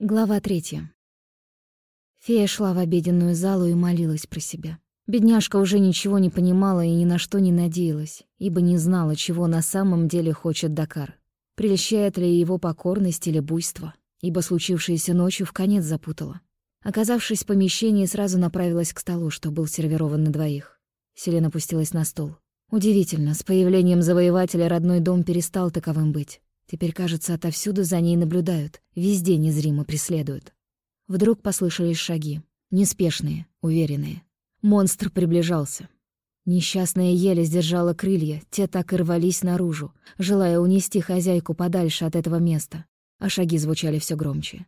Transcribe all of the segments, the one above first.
Глава третья. Фея шла в обеденную залу и молилась про себя. Бедняжка уже ничего не понимала и ни на что не надеялась, ибо не знала, чего на самом деле хочет Дакар. Прельщает ли его покорность или буйство, ибо случившееся ночью в конец запутала. Оказавшись в помещении, сразу направилась к столу, что был сервирован на двоих. Селена опустилась на стол. Удивительно, с появлением завоевателя родной дом перестал таковым быть. Теперь, кажется, отовсюду за ней наблюдают, везде незримо преследуют. Вдруг послышались шаги. Неспешные, уверенные. Монстр приближался. Несчастная еле сдержала крылья, те так и рвались наружу, желая унести хозяйку подальше от этого места. А шаги звучали все громче.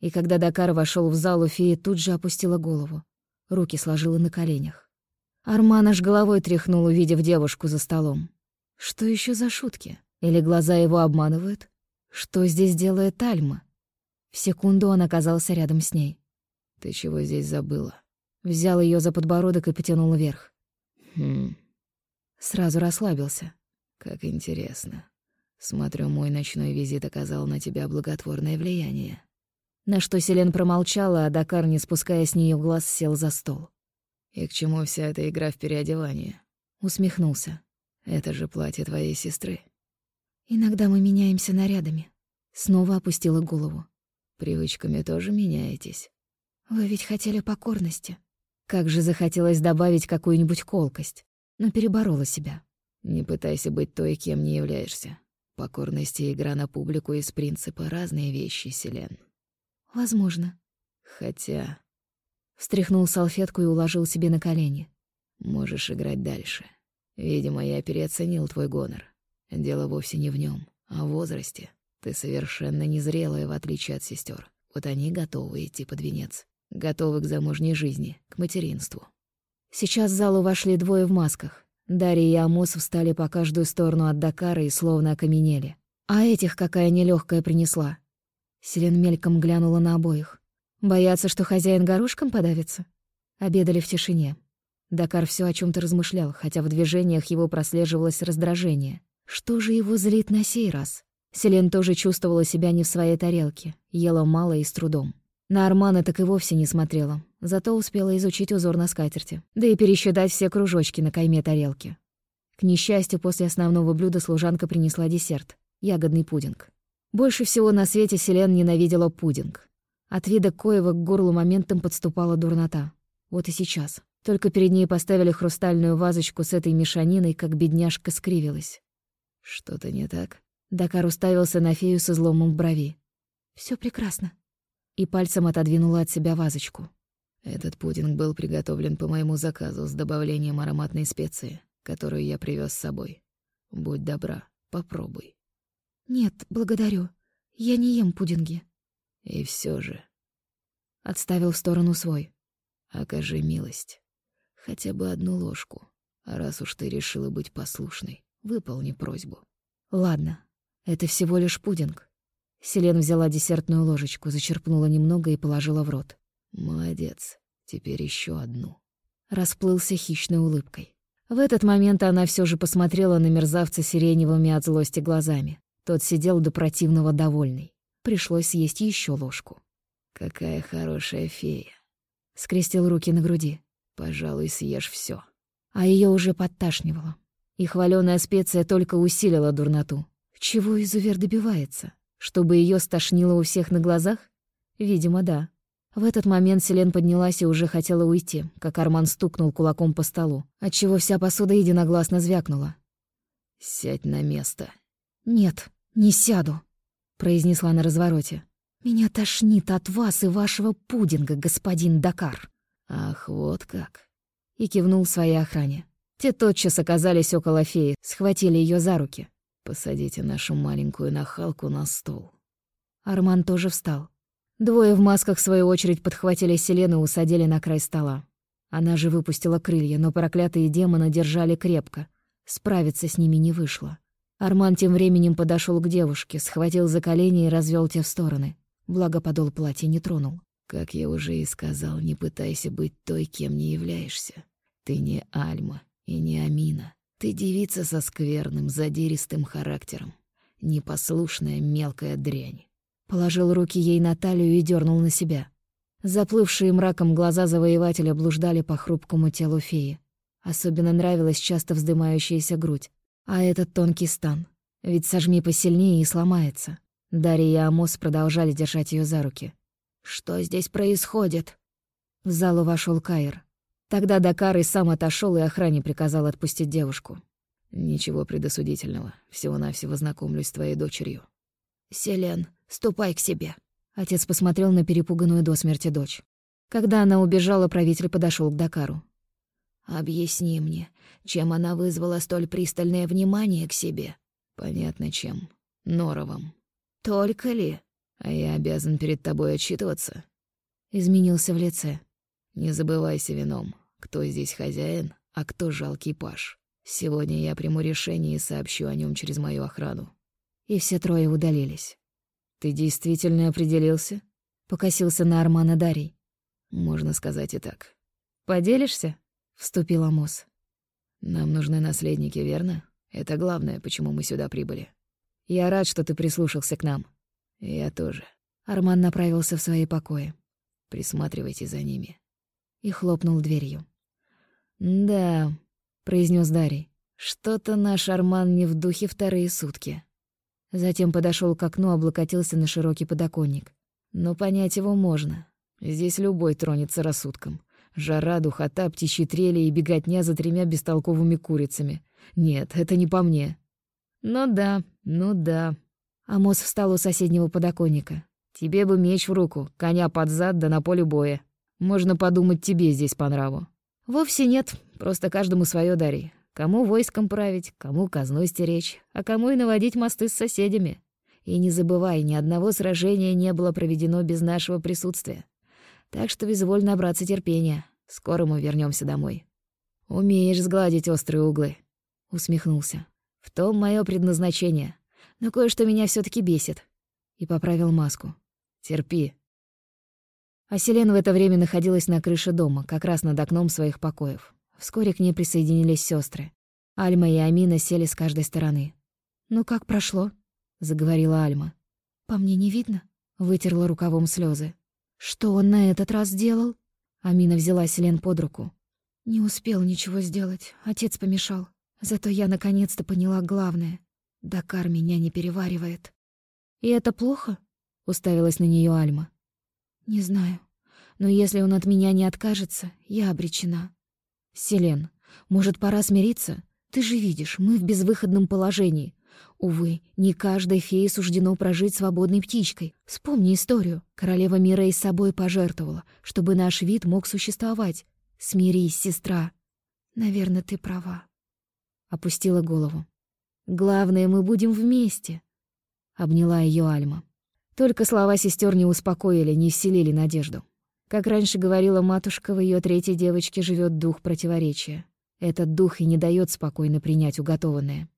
И когда Дакар вошел в залу, фея тут же опустила голову. Руки сложила на коленях. Арман аж головой тряхнул, увидев девушку за столом. Что еще за шутки? Или глаза его обманывают? Что здесь делает Альма? В секунду он оказался рядом с ней. «Ты чего здесь забыла?» Взял ее за подбородок и потянул вверх. «Хм...» Сразу расслабился. «Как интересно. Смотрю, мой ночной визит оказал на тебя благотворное влияние». На что Селен промолчала, а Дакар, не спуская с нее глаз, сел за стол. «И к чему вся эта игра в переодевание?» Усмехнулся. «Это же платье твоей сестры». Иногда мы меняемся нарядами. Снова опустила голову. Привычками тоже меняетесь. Вы ведь хотели покорности. Как же захотелось добавить какую-нибудь колкость, но переборола себя. Не пытайся быть той, кем не являешься. Покорность и игра на публику из принципа — разные вещи, Селен. Возможно. Хотя... Встряхнул салфетку и уложил себе на колени. Можешь играть дальше. Видимо, я переоценил твой гонор. Дело вовсе не в нем, а в возрасте. Ты совершенно незрелая, в отличие от сестер. Вот они готовы идти под венец. Готовы к замужней жизни, к материнству. Сейчас в залу вошли двое в масках. Дарья и Амос встали по каждую сторону от Дакара и словно окаменели. А этих какая нелегкая принесла. Селен мельком глянула на обоих. Боятся, что хозяин горошком подавится? Обедали в тишине. Дакар все о чем то размышлял, хотя в движениях его прослеживалось раздражение. Что же его злит на сей раз? Селен тоже чувствовала себя не в своей тарелке, ела мало и с трудом. На Армана так и вовсе не смотрела, зато успела изучить узор на скатерти, да и пересчитать все кружочки на кайме тарелки. К несчастью, после основного блюда служанка принесла десерт — ягодный пудинг. Больше всего на свете Селен ненавидела пудинг. От вида коего к горлу моментом подступала дурнота. Вот и сейчас. Только перед ней поставили хрустальную вазочку с этой мешаниной, как бедняжка скривилась. «Что-то не так?» Дакар уставился на фею с изломом в брови. Все прекрасно». И пальцем отодвинула от себя вазочку. «Этот пудинг был приготовлен по моему заказу с добавлением ароматной специи, которую я привез с собой. Будь добра, попробуй». «Нет, благодарю. Я не ем пудинги». «И все же...» Отставил в сторону свой. «Окажи милость. Хотя бы одну ложку. Раз уж ты решила быть послушной, Выполни просьбу. Ладно, это всего лишь пудинг. Селен взяла десертную ложечку, зачерпнула немного и положила в рот. Молодец. Теперь еще одну. Расплылся хищной улыбкой. В этот момент она все же посмотрела на мерзавца сиреневыми от злости глазами. Тот сидел до противного довольный. Пришлось съесть еще ложку. «Какая хорошая фея!» Скрестил руки на груди. «Пожалуй, съешь все. А ее уже подташнивало. И хваленая специя только усилила дурноту. Чего изувер добивается? Чтобы ее стошнило у всех на глазах? Видимо, да. В этот момент Селен поднялась и уже хотела уйти, как Арман стукнул кулаком по столу, отчего вся посуда единогласно звякнула. «Сядь на место». «Нет, не сяду», — произнесла на развороте. «Меня тошнит от вас и вашего пудинга, господин Дакар». «Ах, вот как!» И кивнул своей охране. Те тотчас оказались около феи, схватили ее за руки. «Посадите нашу маленькую нахалку на стол». Арман тоже встал. Двое в масках, в свою очередь, подхватили Селену и усадили на край стола. Она же выпустила крылья, но проклятые демоны держали крепко. Справиться с ними не вышло. Арман тем временем подошел к девушке, схватил за колени и развел те в стороны. Благо подол платья не тронул. «Как я уже и сказал, не пытайся быть той, кем не являешься. Ты не Альма, и не Амина. Ты девица со скверным, задиристым характером. Непослушная мелкая дрянь. Положил руки ей на талию и дернул на себя. Заплывшие мраком глаза завоевателя блуждали по хрупкому телу феи. Особенно нравилась часто вздымающаяся грудь. А этот тонкий стан. Ведь сожми посильнее и сломается. Дарья и Амос продолжали держать ее за руки. «Что здесь происходит?» В залу вошел Каир. Тогда Дакар и сам отошел и охране приказал отпустить девушку. «Ничего предосудительного. Всего-навсего знакомлюсь с твоей дочерью». «Селен, ступай к себе». Отец посмотрел на перепуганную до смерти дочь. Когда она убежала, правитель подошел к Дакару. «Объясни мне, чем она вызвала столь пристальное внимание к себе?» «Понятно, чем. Норовом». «Только ли?» «А я обязан перед тобой отчитываться». Изменился в лице. «Не забывайся вином, кто здесь хозяин, а кто жалкий паш. Сегодня я приму решение и сообщу о нем через мою охрану». И все трое удалились. «Ты действительно определился?» Покосился на Армана Дарий. «Можно сказать и так». «Поделишься?» Вступил Амос. «Нам нужны наследники, верно? Это главное, почему мы сюда прибыли. Я рад, что ты прислушался к нам». «Я тоже». Арман направился в свои покои. «Присматривайте за ними». И хлопнул дверью. «Да», — произнес Дарий, — «что-то наш Арман не в духе вторые сутки». Затем подошел к окну, облокотился на широкий подоконник. Но понять его можно. Здесь любой тронется рассудком. Жара, духота, птичьи трели и беготня за тремя бестолковыми курицами. Нет, это не по мне. Ну да, ну да. Амос встал у соседнего подоконника. Тебе бы меч в руку, коня под зад да на поле боя. Можно подумать, тебе здесь по нраву. Вовсе нет, просто каждому свое дари. Кому войском править, кому казной стеречь, а кому и наводить мосты с соседями. И не забывай, ни одного сражения не было проведено без нашего присутствия. Так что изволь набраться терпения. Скоро мы вернемся домой. Умеешь сгладить острые углы, усмехнулся. В том мое предназначение. Но кое-что меня все таки бесит. И поправил маску. Терпи. А Селена в это время находилась на крыше дома, как раз над окном своих покоев. Вскоре к ней присоединились сестры. Альма и Амина сели с каждой стороны. «Ну как прошло?» — заговорила Альма. «По мне не видно?» — вытерла рукавом слезы. «Что он на этот раз сделал?» Амина взяла Селен под руку. «Не успел ничего сделать, отец помешал. Зато я наконец-то поняла главное. Дакар меня не переваривает». «И это плохо?» — уставилась на нее Альма. «Не знаю. Но если он от меня не откажется, я обречена». «Селен, может, пора смириться? Ты же видишь, мы в безвыходном положении. Увы, не каждой фее суждено прожить свободной птичкой. Вспомни историю. Королева мира и собой пожертвовала, чтобы наш вид мог существовать. Смирись, сестра. Наверное, ты права. Опустила голову. Главное, мы будем вместе. Обняла ее Альма. Только слова сестер не успокоили, не вселили надежду. Как раньше говорила матушка, в ее третьей девочке живет дух противоречия. Этот дух и не дает спокойно принять уготованное.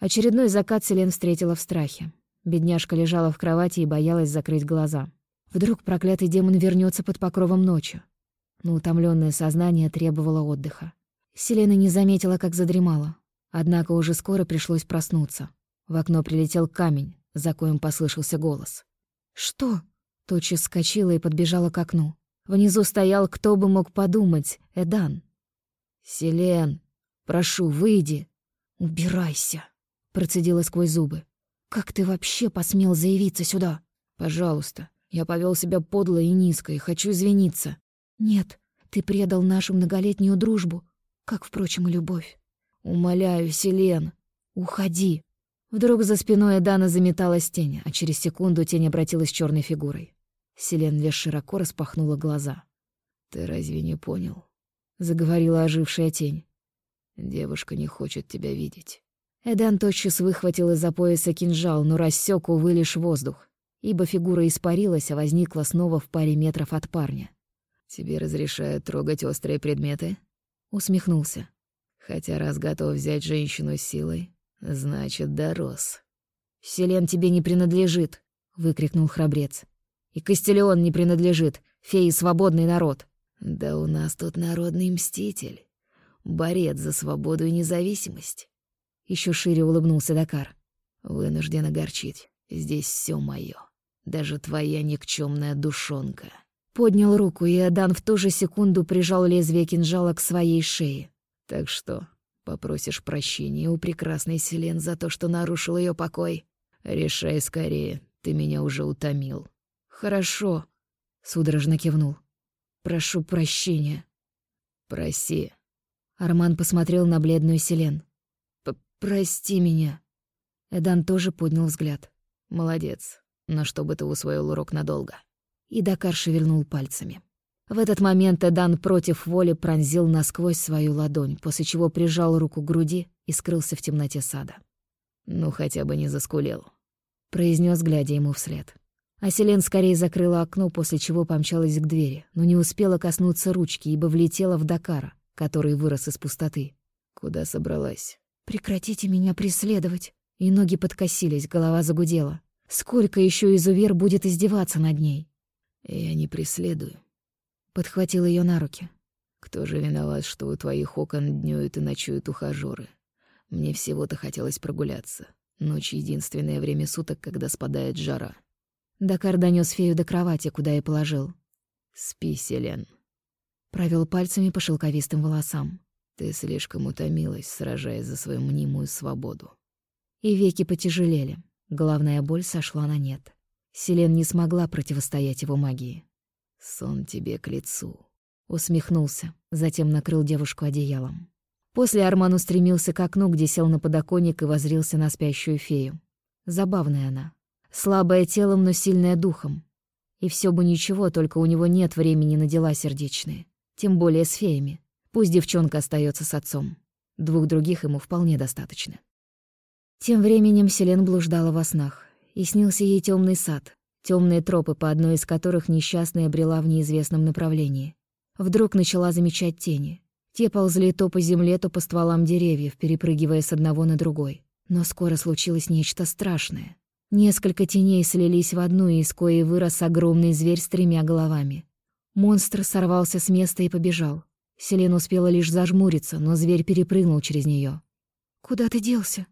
Очередной закат Селен встретила в страхе. Бедняжка лежала в кровати и боялась закрыть глаза. Вдруг проклятый демон вернется под покровом ночи. Но утомленное сознание требовало отдыха. Селена не заметила, как задремала. Однако уже скоро пришлось проснуться. В окно прилетел камень, за коем послышался голос. «Что?» Тотчас вскочила и подбежала к окну. Внизу стоял, кто бы мог подумать, Эдан. «Селен, прошу, выйди!» «Убирайся!» Процедила сквозь зубы. «Как ты вообще посмел заявиться сюда?» «Пожалуйста. Я повел себя подло и низко, и хочу извиниться». «Нет, ты предал нашу многолетнюю дружбу, как, впрочем, и любовь. Умоляю, Селен, уходи». Вдруг за спиной Дана заметалась тень, а через секунду тень обратилась черной фигурой. Селен лишь широко распахнула глаза. «Ты разве не понял?» — заговорила ожившая тень. «Девушка не хочет тебя видеть». Эдан тотчас выхватил из-за пояса кинжал, но рассек, увы, лишь воздух, ибо фигура испарилась, а возникла снова в паре метров от парня. «Тебе разрешают трогать острые предметы?» Усмехнулся. «Хотя раз готов взять женщину силой, значит, дорос». «Селен тебе не принадлежит!» — выкрикнул храбрец. «И Кастелион не принадлежит! Феи — свободный народ!» «Да у нас тут народный мститель, борец за свободу и независимость. Еще шире улыбнулся Дакар. Вынужден огорчить. Здесь все мое. Даже твоя никчемная душонка. Поднял руку, и Адан в ту же секунду прижал лезвие кинжала к своей шее. Так что, попросишь прощения у прекрасной Селен за то, что нарушил ее покой? Решай скорее, ты меня уже утомил. Хорошо, судорожно кивнул. Прошу прощения. Проси. Арман посмотрел на бледную Селен. «Прости меня». Эдан тоже поднял взгляд. «Молодец. Но чтобы ты усвоил урок надолго». И Дакар шевельнул пальцами. В этот момент Эдан против воли пронзил насквозь свою ладонь, после чего прижал руку к груди и скрылся в темноте сада. «Ну, хотя бы не заскулил», — произнес, глядя ему вслед. А Селен скорее закрыла окно, после чего помчалась к двери, но не успела коснуться ручки, ибо влетела в Дакара, который вырос из пустоты. «Куда собралась?» «Прекратите меня преследовать!» И ноги подкосились, голова загудела. Сколько еще изувер будет издеваться над ней? «Я не преследую», — подхватил ее на руки. «Кто же виноват, что у твоих окон днюют и ночуют ухажёры? Мне всего-то хотелось прогуляться. Ночь — единственное время суток, когда спадает жара». Дакар донёс фею до кровати, куда и положил. «Спи, Селен». Провел пальцами по шелковистым волосам. Ты слишком утомилась, сражаясь за свою мнимую свободу. И веки потяжелели. Головная боль сошла на нет. Селен не смогла противостоять его магии. «Сон тебе к лицу», — усмехнулся, затем накрыл девушку одеялом. После Арман устремился к окну, где сел на подоконник и возрился на спящую фею. Забавная она. Слабая телом, но сильная духом. И все бы ничего, только у него нет времени на дела сердечные. Тем более с феями. Пусть девчонка остается с отцом. Двух других ему вполне достаточно. Тем временем Селен блуждала во снах, и снился ей темный сад, темные тропы, по одной из которых несчастная брела в неизвестном направлении. Вдруг начала замечать тени. Те ползли то по земле, то по стволам деревьев, перепрыгивая с одного на другой. Но скоро случилось нечто страшное. Несколько теней слились в одну, из коей вырос огромный зверь с тремя головами. Монстр сорвался с места и побежал. Селен успела лишь зажмуриться, но зверь перепрыгнул через нее. «Куда ты делся?»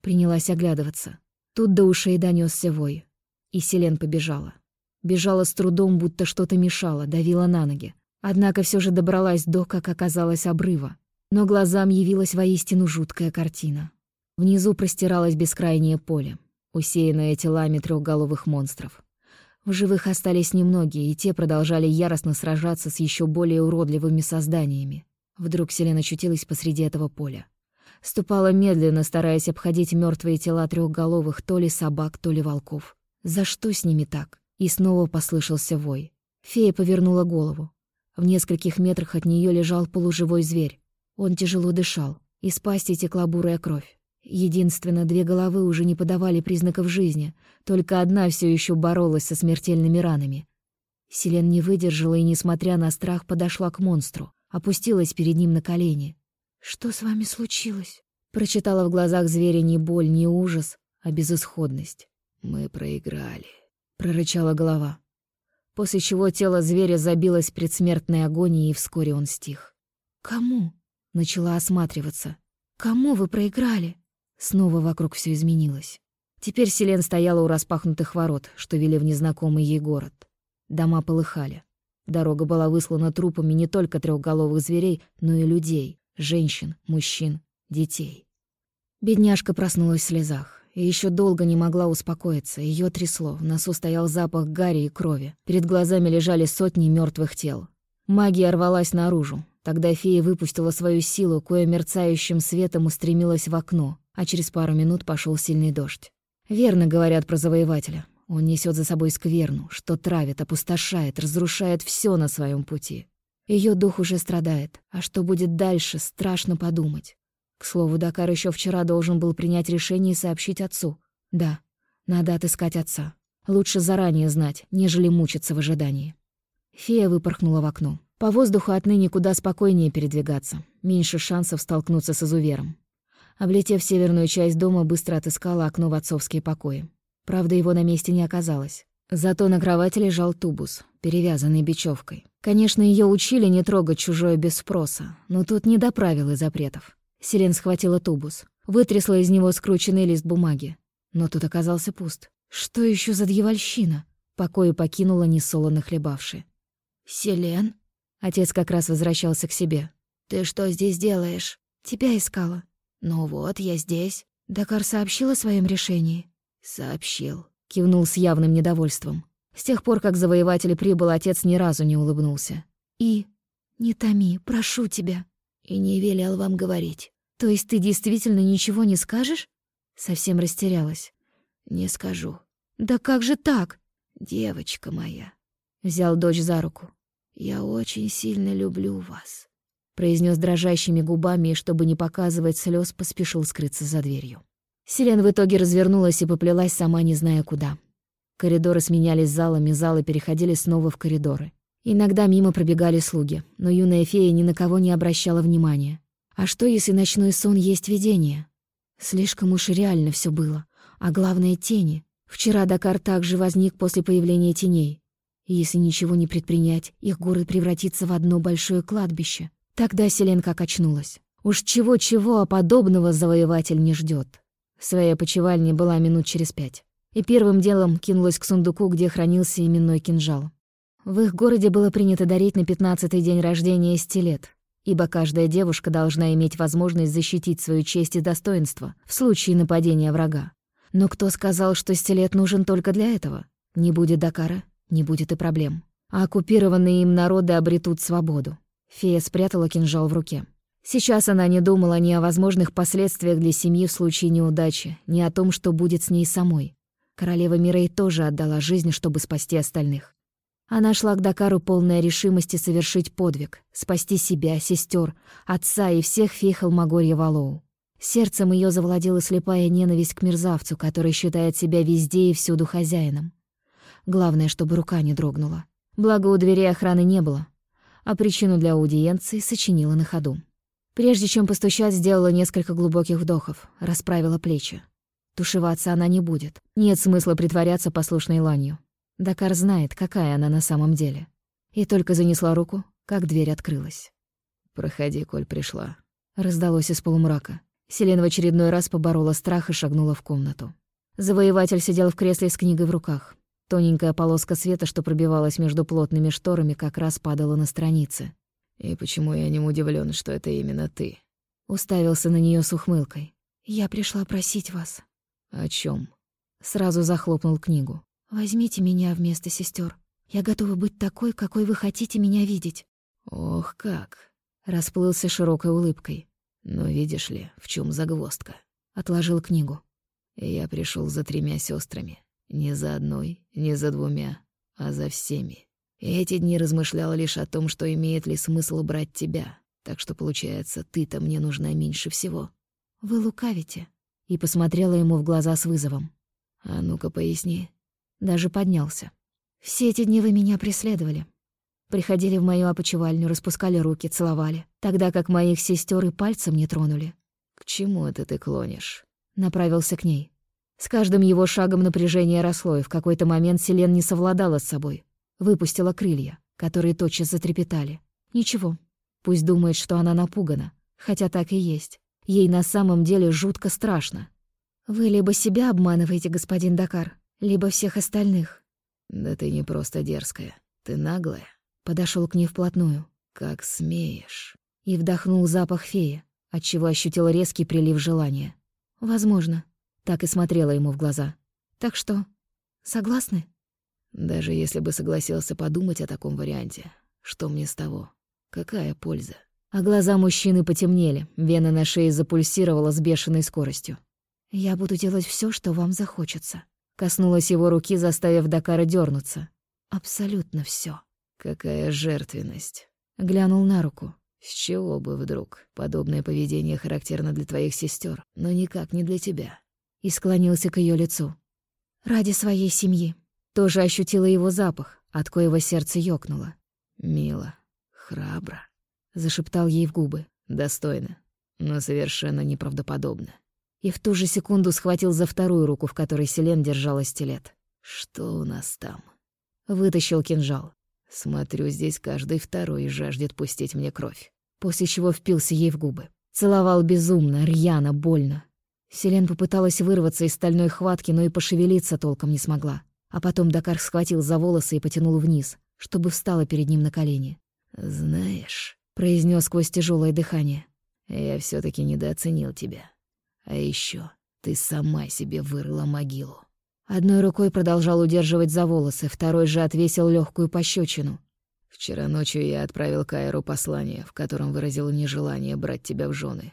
Принялась оглядываться. Тут до ушей донесся вой. И Селен побежала. Бежала с трудом, будто что-то мешало, давила на ноги. Однако все же добралась до, как оказалось, обрыва. Но глазам явилась воистину жуткая картина. Внизу простиралось бескрайнее поле, усеянное телами трехголовых монстров. В живых остались немногие, и те продолжали яростно сражаться с еще более уродливыми созданиями. Вдруг Селена очутилась посреди этого поля. Ступала медленно, стараясь обходить мертвые тела трехголовых то ли собак, то ли волков. За что с ними так? И снова послышался вой. Фея повернула голову. В нескольких метрах от нее лежал полуживой зверь. Он тяжело дышал, из пасти текла бурая кровь. Единственно, две головы уже не подавали признаков жизни, только одна все еще боролась со смертельными ранами. Селен не выдержала и, несмотря на страх, подошла к монстру, опустилась перед ним на колени. «Что с вами случилось?» Прочитала в глазах зверя не боль, не ужас, а безысходность. «Мы проиграли», — прорычала голова. После чего тело зверя забилось предсмертной агонией, и вскоре он стих. «Кому?» — начала осматриваться. «Кому вы проиграли?» Снова вокруг все изменилось. Теперь Селен стояла у распахнутых ворот, что вели в незнакомый ей город. Дома полыхали. Дорога была выслана трупами не только трехголовых зверей, но и людей, женщин, мужчин, детей. Бедняжка проснулась в слезах и еще долго не могла успокоиться. Ее трясло, в носу стоял запах гари и крови. Перед глазами лежали сотни мертвых тел. Магия рвалась наружу. Тогда фея выпустила свою силу, кое мерцающим светом устремилась в окно, а через пару минут пошел сильный дождь. Верно говорят про завоевателя. Он несет за собой скверну, что травит, опустошает, разрушает все на своем пути. Ее дух уже страдает, а что будет дальше, страшно подумать. К слову, Дакар еще вчера должен был принять решение и сообщить отцу. Да, надо отыскать отца. Лучше заранее знать, нежели мучиться в ожидании. Фея выпорхнула в окно. По воздуху отныне куда спокойнее передвигаться, меньше шансов столкнуться с изувером. Облетев северную часть дома, быстро отыскала окно в отцовские покои. Правда, его на месте не оказалось. Зато на кровати лежал тубус, перевязанный бечевкой. Конечно, ее учили не трогать чужое без спроса, но тут не до правил и запретов. Селен схватила тубус, вытрясла из него скрученный лист бумаги. Но тут оказался пуст. Что еще за дьявольщина? покое покинула, несолоно хлебавши. «Селен?» Отец как раз возвращался к себе. «Ты что здесь делаешь?» «Тебя искала». «Ну вот, я здесь». Дакар сообщил о своем решении. «Сообщил», — кивнул с явным недовольством. С тех пор, как завоеватель прибыл, отец ни разу не улыбнулся. «И? Не томи, прошу тебя». «И не велел вам говорить». «То есть ты действительно ничего не скажешь?» Совсем растерялась. «Не скажу». «Да как же так?» «Девочка моя». Взял дочь за руку. «Я очень сильно люблю вас», — произнес дрожащими губами и, чтобы не показывать слез, поспешил скрыться за дверью. Селен в итоге развернулась и поплелась, сама не зная куда. Коридоры сменялись залами, залы переходили снова в коридоры. Иногда мимо пробегали слуги, но юная фея ни на кого не обращала внимания. А что, если ночной сон есть видение? Слишком уж реально все было. А главное — тени. Вчера Дакар также возник после появления теней. И если ничего не предпринять, их город превратится в одно большое кладбище. Тогда Селен как очнулась. Уж чего-чего, а подобного завоеватель не ждет. Своя почевальня была минут через пять. И первым делом кинулась к сундуку, где хранился именной кинжал. В их городе было принято дарить на пятнадцатый день рождения стилет, ибо каждая девушка должна иметь возможность защитить свою честь и достоинство в случае нападения врага. Но кто сказал, что стилет нужен только для этого? Не будет Дакара, не будет и проблем. А оккупированные им народы обретут свободу. Фея спрятала кинжал в руке. Сейчас она не думала ни о возможных последствиях для семьи в случае неудачи, ни о том, что будет с ней самой. Королева Мирей тоже отдала жизнь, чтобы спасти остальных. Она шла к Дакару полная решимости совершить подвиг, спасти себя, сестер, отца и всех фей Холмогорья Валоу. Сердцем ее завладела слепая ненависть к мерзавцу, который считает себя везде и всюду хозяином. Главное, чтобы рука не дрогнула. Благо, у двери охраны не было, а причину для аудиенции сочинила на ходу. Прежде чем постучать, сделала несколько глубоких вдохов, расправила плечи. Тушеваться она не будет. Нет смысла притворяться послушной ланью. Дакар знает, какая она на самом деле. И только занесла руку, как дверь открылась. «Проходи, коль пришла», — раздалось из полумрака. Селен в очередной раз поборола страх и шагнула в комнату. Завоеватель сидел в кресле с книгой в руках. Тоненькая полоска света, что пробивалась между плотными шторами, как раз падала на страницы. «И почему я не удивлен, что это именно ты?» Уставился на нее с ухмылкой. «Я пришла просить вас». «О чем? Сразу захлопнул книгу. «Возьмите меня вместо сестер. Я готова быть такой, какой вы хотите меня видеть». «Ох, как!» Расплылся широкой улыбкой. «Но видишь ли, в чем загвоздка?» Отложил книгу. «Я пришел за тремя сестрами. Не за одной, не за двумя, а за всеми. И эти дни размышляла лишь о том, что имеет ли смысл брать тебя. Так что, получается, ты-то мне нужна меньше всего. Вы лукавите. И посмотрела ему в глаза с вызовом. А ну-ка поясни. Даже поднялся. Все эти дни вы меня преследовали. Приходили в мою опочивальню, распускали руки, целовали, тогда как моих сестер и пальцем не тронули. К чему это ты клонишь? Направился к ней. С каждым его шагом напряжение росло, и в какой-то момент Селен не совладала с собой. Выпустила крылья, которые тотчас затрепетали. Ничего, пусть думает, что она напугана, хотя так и есть. Ей на самом деле жутко страшно. «Вы либо себя обманываете, господин Дакар, либо всех остальных». «Да ты не просто дерзкая, ты наглая». Подошел к ней вплотную. «Как смеешь». И вдохнул запах феи, отчего ощутил резкий прилив желания. «Возможно, так и смотрела ему в глаза. «Так что, согласны?» «Даже если бы согласился подумать о таком варианте, что мне с того? Какая польза?» А глаза мужчины потемнели, вена на шее запульсировала с бешеной скоростью. «Я буду делать все, что вам захочется». Коснулась его руки, заставив Дакара дернуться. «Абсолютно все. «Какая жертвенность!» Глянул на руку. «С чего бы вдруг? Подобное поведение характерно для твоих сестер, но никак не для тебя и склонился к ее лицу. «Ради своей семьи». Тоже ощутила его запах, от коего сердце ёкнуло. «Мило, храбро», — зашептал ей в губы. «Достойно, но совершенно неправдоподобно». И в ту же секунду схватил за вторую руку, в которой Селен держала стилет. «Что у нас там?» Вытащил кинжал. «Смотрю, здесь каждый второй жаждет пустить мне кровь». После чего впился ей в губы. Целовал безумно, рьяно, больно. Селен попыталась вырваться из стальной хватки, но и пошевелиться толком не смогла. А потом Дакар схватил за волосы и потянул вниз, чтобы встала перед ним на колени. «Знаешь», — произнес сквозь тяжелое дыхание, — «я все таки недооценил тебя. А еще ты сама себе вырыла могилу». Одной рукой продолжал удерживать за волосы, второй же отвесил легкую пощечину. «Вчера ночью я отправил Кайру послание, в котором выразил нежелание брать тебя в жены.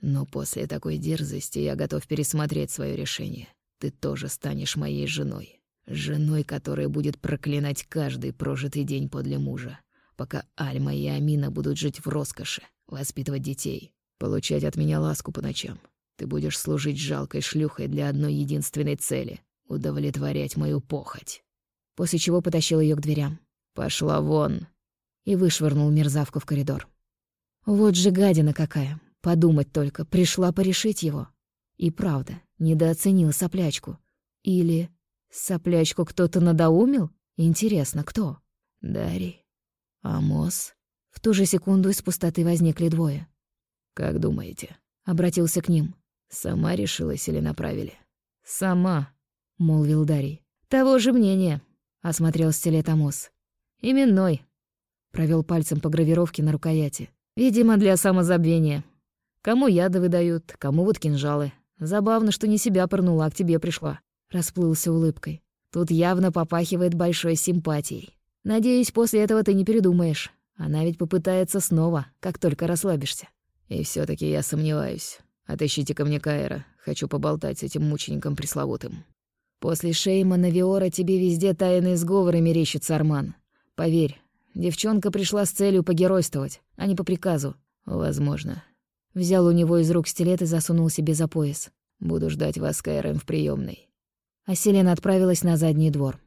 Но после такой дерзости я готов пересмотреть свое решение. Ты тоже станешь моей женой. Женой, которая будет проклинать каждый прожитый день подле мужа, пока Альма и Амина будут жить в роскоши, воспитывать детей, получать от меня ласку по ночам. Ты будешь служить жалкой шлюхой для одной единственной цели — удовлетворять мою похоть. После чего потащил ее к дверям. «Пошла вон!» И вышвырнул мерзавку в коридор. Вот же гадина какая. Подумать только, пришла порешить его. И правда, недооценил соплячку. Или соплячку кто-то надоумил? Интересно, кто? Дарий. Амос. В ту же секунду из пустоты возникли двое. «Как думаете?» — обратился к ним. «Сама решилась или направили?» «Сама», — молвил Дарий. «Того же мнения», — осмотрел стилет Амос. «Именной», — провел пальцем по гравировке на рукояти. «Видимо, для самозабвения. Кому яды выдают, кому вот кинжалы. Забавно, что не себя пырнула, а к тебе пришла. Расплылся улыбкой. Тут явно попахивает большой симпатией. Надеюсь, после этого ты не передумаешь. Она ведь попытается снова, как только расслабишься. И все таки я сомневаюсь. Отыщите ко мне Каэра. Хочу поболтать с этим мучеником пресловутым. После Шейма на Виора тебе везде тайные сговоры мерещится, Арман. Поверь, девчонка пришла с целью погеройствовать, а не по приказу. Возможно. Взял у него из рук стилет и засунул себе за пояс. «Буду ждать вас с Кайром в приемной. А Селена отправилась на задний двор.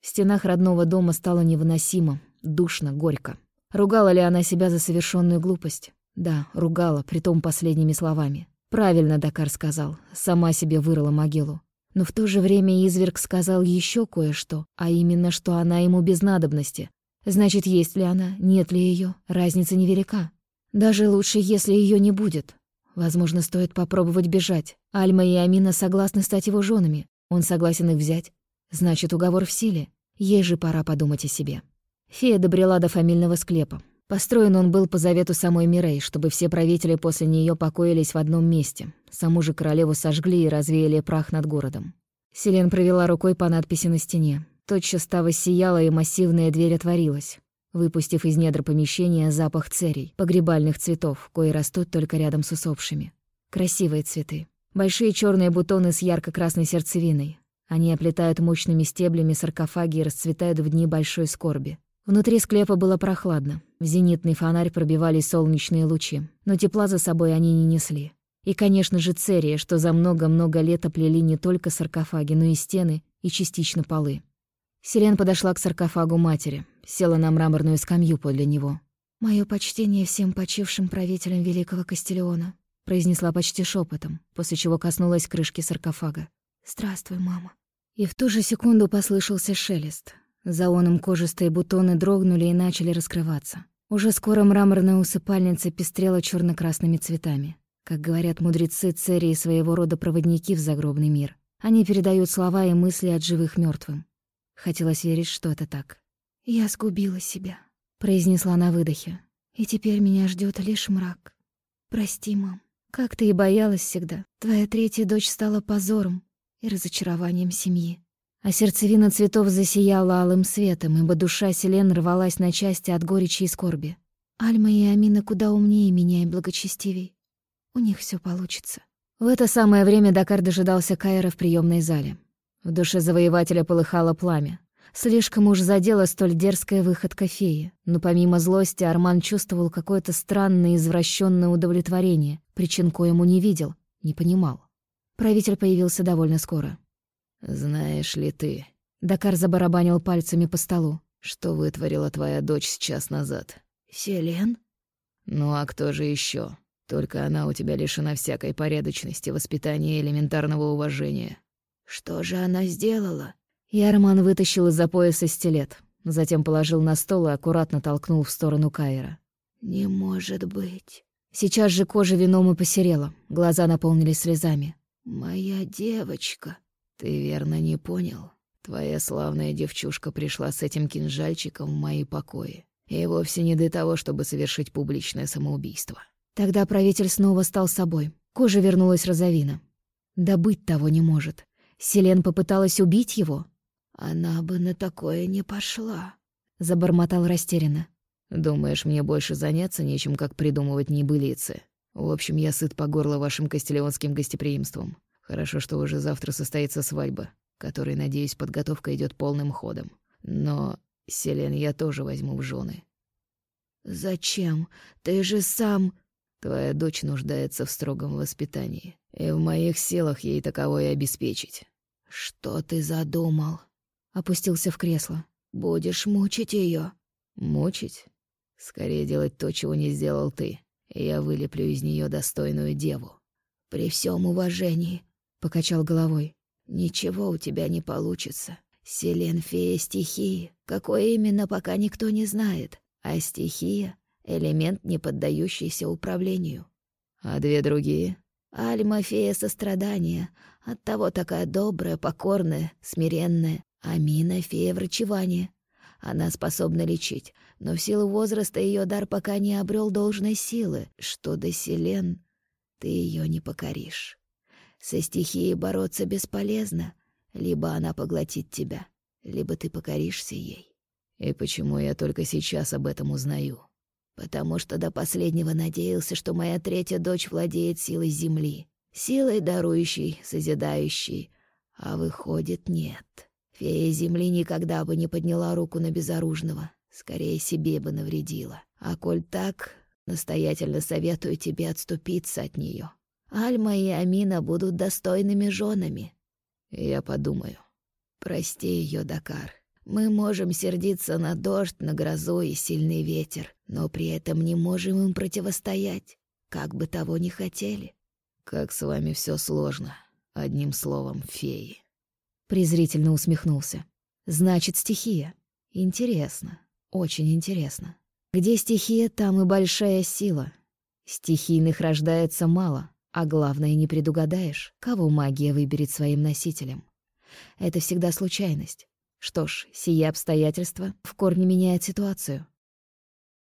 В стенах родного дома стало невыносимо, душно, горько. Ругала ли она себя за совершенную глупость? Да, ругала, притом последними словами. Правильно Дакар сказал, сама себе вырыла могилу. Но в то же время изверг сказал еще кое-что, а именно, что она ему без надобности. Значит, есть ли она, нет ли ее, разница невелика. Даже лучше, если ее не будет. Возможно, стоит попробовать бежать. Альма и Амина согласны стать его женами. Он согласен их взять. Значит, уговор в силе. Ей же пора подумать о себе. Фея добрела до фамильного склепа. Построен он был по завету самой Мирей, чтобы все правители после нее покоились в одном месте. Саму же королеву сожгли и развеяли прах над городом. Селен провела рукой по надписи на стене. Тотчас та воссияла, и массивная дверь отворилась выпустив из недр помещения запах церей, погребальных цветов, кои растут только рядом с усопшими. Красивые цветы. Большие черные бутоны с ярко-красной сердцевиной. Они оплетают мощными стеблями саркофаги и расцветают в дни большой скорби. Внутри склепа было прохладно. В зенитный фонарь пробивались солнечные лучи, но тепла за собой они не несли. И, конечно же, церия, что за много-много лет оплели не только саркофаги, но и стены и частично полы. Селен подошла к саркофагу матери, села на мраморную скамью подле него. «Моё почтение всем почившим правителям Великого Кастелеона», произнесла почти шепотом, после чего коснулась крышки саркофага. «Здравствуй, мама». И в ту же секунду послышался шелест. За оном кожистые бутоны дрогнули и начали раскрываться. Уже скоро мраморная усыпальница пестрела черно красными цветами. Как говорят мудрецы церии своего рода проводники в загробный мир. Они передают слова и мысли от живых мертвым. Хотелось верить, что это так. «Я сгубила себя», — произнесла на выдохе. «И теперь меня ждет лишь мрак. Прости, мам. Как ты и боялась всегда. Твоя третья дочь стала позором и разочарованием семьи». А сердцевина цветов засияла алым светом, ибо душа Селен рвалась на части от горечи и скорби. Альма и Амина куда умнее меня и благочестивей. У них все получится. В это самое время Дакар дожидался Кайра в приемной зале. В душе завоевателя полыхало пламя. Слишком уж задела столь дерзкая выходка феи, но помимо злости Арман чувствовал какое-то странное извращенное удовлетворение, причин коему не видел, не понимал. Правитель появился довольно скоро. «Знаешь ли ты...» Дакар забарабанил пальцами по столу. «Что вытворила твоя дочь сейчас назад?» «Селен?» «Ну а кто же еще? Только она у тебя лишена всякой порядочности, воспитания и элементарного уважения». «Что же она сделала?» И Арман вытащил из-за пояса стилет, затем положил на стол и аккуратно толкнул в сторону Кайра. «Не может быть». Сейчас же кожа вином и посерела, глаза наполнились слезами. «Моя девочка». «Ты верно не понял?» Твоя славная девчушка пришла с этим кинжальчиком в мои покои. И вовсе не для того, чтобы совершить публичное самоубийство. Тогда правитель снова стал собой. Кожа вернулась розовина. Да быть того не может. Селен попыталась убить его. Она бы на такое не пошла, забормотал растерянно. Думаешь, мне больше заняться нечем, как придумывать небылицы? В общем, я сыт по горло вашим кастелионским гостеприимством. Хорошо, что уже завтра состоится свадьба, которой, надеюсь, подготовка идет полным ходом. Но, Селен, я тоже возьму в жены. Зачем? Ты же сам... Твоя дочь нуждается в строгом воспитании, и в моих силах ей таковое обеспечить. Что ты задумал? Опустился в кресло. Будешь мучить ее? Мучить? Скорее делать то, чего не сделал ты. Я вылеплю из нее достойную деву. При всем уважении, покачал головой. Ничего у тебя не получится. Селен фея стихии. Какое именно, пока никто не знает. А стихия — элемент, не поддающийся управлению. А две другие? Альма — фея сострадания. Оттого такая добрая, покорная, смиренная. Амина — фея врачевания. Она способна лечить, но в силу возраста ее дар пока не обрел должной силы, что до Селен ты ее не покоришь. Со стихией бороться бесполезно. Либо она поглотит тебя, либо ты покоришься ей. И почему я только сейчас об этом узнаю? Потому что до последнего надеялся, что моя третья дочь владеет силой земли, силой дарующей, созидающей, а выходит, нет. Фея земли никогда бы не подняла руку на безоружного, скорее себе бы навредила. А коль так, настоятельно советую тебе отступиться от нее. Альма и Амина будут достойными женами. Я подумаю. Прости ее, Дакар. Мы можем сердиться на дождь, на грозу и сильный ветер, но при этом не можем им противостоять, как бы того ни хотели. Как с вами все сложно. Одним словом, феи. Презрительно усмехнулся. Значит, стихия. Интересно. Очень интересно. Где стихия, там и большая сила. Стихийных рождается мало, а главное, не предугадаешь, кого магия выберет своим носителем. Это всегда случайность. Что ж, сие обстоятельства в корне меняет ситуацию.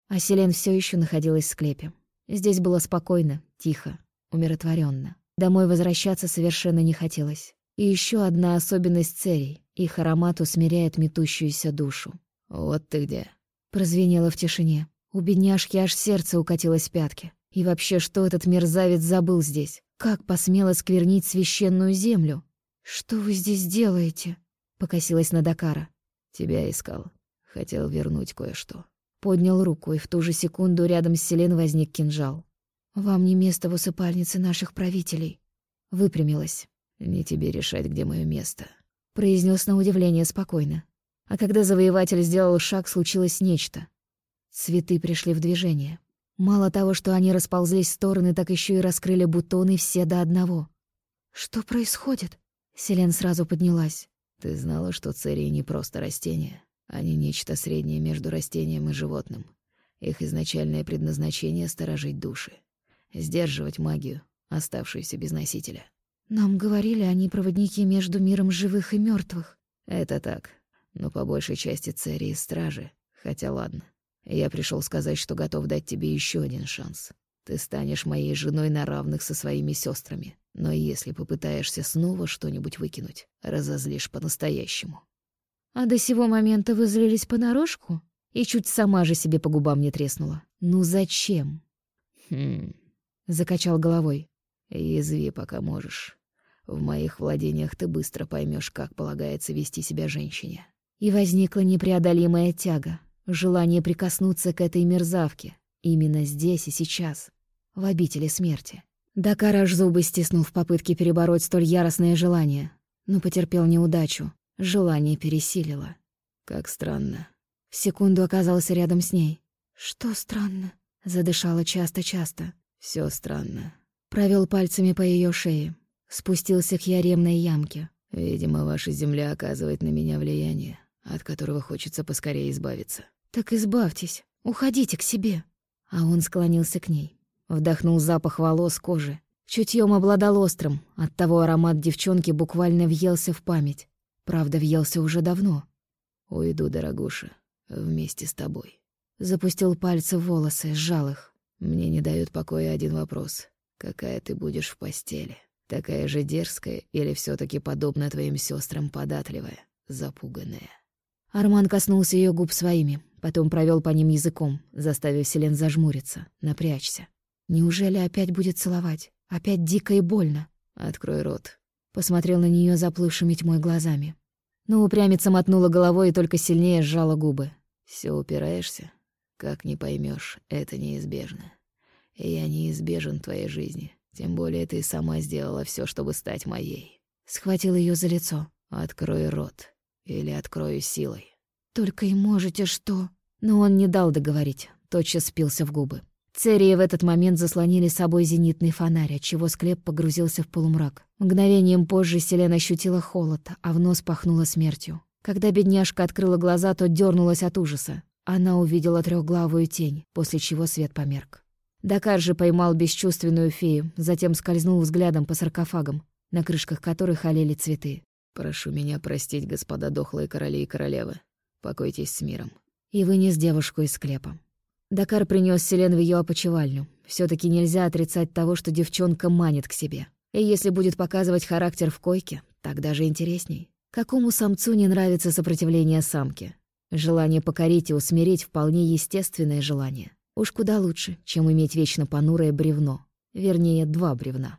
А Селен все еще находилась в склепе. Здесь было спокойно, тихо, умиротворенно. Домой возвращаться совершенно не хотелось. И еще одна особенность церей. Их аромат усмиряет метущуюся душу. «Вот ты где!» Прозвенело в тишине. У бедняжки аж сердце укатилось в пятки. И вообще, что этот мерзавец забыл здесь? Как посмело сквернить священную землю? «Что вы здесь делаете?» — покосилась на Дакара. «Тебя искал. Хотел вернуть кое-что». Поднял руку, и в ту же секунду рядом с Селен возник кинжал. «Вам не место в усыпальнице наших правителей». Выпрямилась. «Не тебе решать, где мое место», — произнес на удивление спокойно. А когда завоеватель сделал шаг, случилось нечто. Цветы пришли в движение. Мало того, что они расползлись в стороны, так еще и раскрыли бутоны все до одного. «Что происходит?» Селен сразу поднялась. «Ты знала, что церии не просто растения. Они нечто среднее между растением и животным. Их изначальное предназначение — сторожить души. Сдерживать магию, оставшуюся без носителя. Нам говорили, они проводники между миром живых и мертвых. Это так. Но по большей части церии — стражи. Хотя ладно. Я пришел сказать, что готов дать тебе еще один шанс. Ты станешь моей женой на равных со своими сестрами. Но если попытаешься снова что-нибудь выкинуть, разозлишь по-настоящему. А до сего момента вы злились понарошку? И чуть сама же себе по губам не треснула. Ну зачем? Хм. Закачал головой. Язви, пока можешь. В моих владениях ты быстро поймешь, как полагается вести себя женщине. И возникла непреодолимая тяга. Желание прикоснуться к этой мерзавке. Именно здесь и сейчас. В обители смерти. Дакар аж зубы стиснул в попытке перебороть столь яростное желание. Но потерпел неудачу. Желание пересилило. Как странно. В секунду оказался рядом с ней. «Что странно?» Задышала часто-часто. Все странно». Провел пальцами по ее шее. Спустился к яремной ямке. «Видимо, ваша земля оказывает на меня влияние, от которого хочется поскорее избавиться. «Так избавьтесь, уходите к себе». А он склонился к ней. Вдохнул запах волос, кожи. Чутьем обладал острым, оттого аромат девчонки буквально въелся в память. правда, въелся уже давно. «Уйду, дорогуша, вместе с тобой». Запустил пальцы в волосы, сжал их. «Мне не дает покоя один вопрос. Какая ты будешь в постели? Такая же дерзкая или все таки подобно твоим сестрам податливая, запуганная?» Арман коснулся ее губ своими, потом провел по ним языком, заставив Селен зажмуриться, напрячься. Неужели опять будет целовать? Опять дико и больно? «Открой рот». Посмотрел на нее заплывшими тьмой глазами. Но упрямица мотнула головой и только сильнее сжала губы. Все упираешься? Как не поймешь, это неизбежно. И я неизбежен твоей жизни. Тем более ты сама сделала все, чтобы стать моей. Схватил ее за лицо. Открой рот. Или открою силой. Только и можете что? Но он не дал договорить, тотчас спился в губы. Церии в этот момент заслонили собой зенитный фонарь, отчего склеп погрузился в полумрак. Мгновением позже Селен ощутила холод, а в нос пахнуло смертью. Когда бедняжка открыла глаза, то дернулась от ужаса. Она увидела трехглавую тень, после чего свет померк. Дакар же поймал бесчувственную фею, затем скользнул взглядом по саркофагам, на крышках которых олели цветы. «Прошу меня простить, господа дохлые короли и королевы. Покойтесь с миром». И вынес девушку из склепа. Дакар принес Селен в ее опочивальню. все таки нельзя отрицать того, что девчонка манит к себе. И если будет показывать характер в койке, так даже интересней. Какому самцу не нравится сопротивление самки? Желание покорить и усмирить вполне естественное желание. Уж куда лучше, чем иметь вечно понурое бревно. Вернее, два бревна.